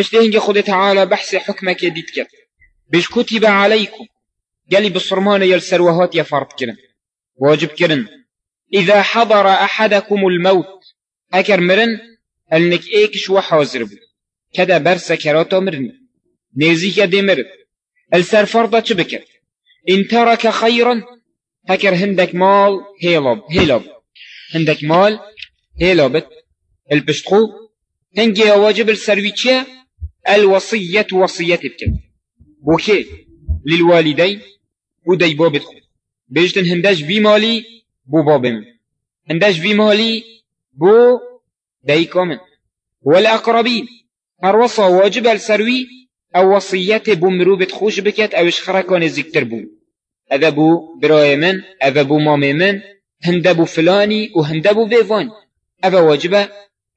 باش هنگی خود تعالى بحث حكمك يديد كت بيش كتب عليكم. قالي بصرمان يل سروهات يفرض كرن. واجب كرن. إذا حضر أحدكم الموت أكر مرن النك إيكش وحاضر بو. كده برسا كراتو مرني. نيزي كده مرد السر فرضة بكر؟ إن ترك خيرا هكر هندك مال هيلاب. هيلاب. هندك مال هيلابت. البشتخو. هنجي واجب السرويتشا الوصية وصية بكر بوكي للوالدين ودي بابت خو بيجتن هنداش في مالي بو بابم هنداش في مالي بو داي كومن. والأقربين هروصا واجب السروي أو وصية بو مروبت خوش بكت أو اشخركان زكتر بو هذا بو براي من هذا بو مامي من هندا بو فلاني وهندا بو بيفاني هذا واجب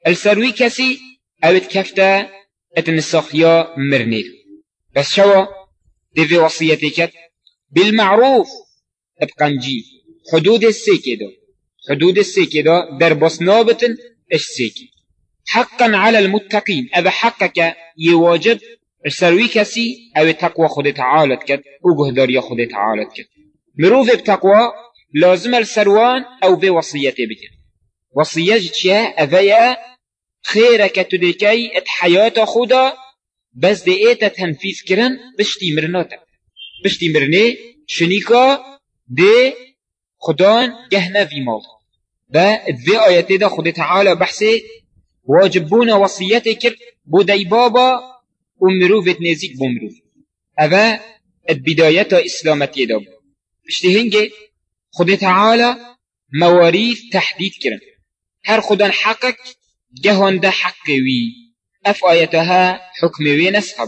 السروي كسي أو اتكفتا اتنساخيا مرنير بس شوا دي في وصيتك بالمعروف ابقنجي حدود السيكي دو حدود السيكي دو در بس نابتن اش سيكي حقا على المتقين اذا حقك يواجب السروي كسي أو تقوى خود تعالى كد وجهدار يا خود تعالى كد مروف بتقوى لازم السروان أو بوصيته بكن وصية جتشا اذا خيرك تدكي ات حياة خدا بس دي ايتا تنفيذ كرن بشتي مرناتا بشتي مرني شنيكا دي خدان جهنا في مال با ذي آياتي دا خد تعالى بحثي واجبونا وصيتي كر بودي بابا ومروفت نزيك بمروف أبا البداية إسلامتي دا بشتي هنجي خد تعالى مواريث تحديد كرن. هر خدان حقك جهان ده حق وي أف آياتها حكم وي نسحب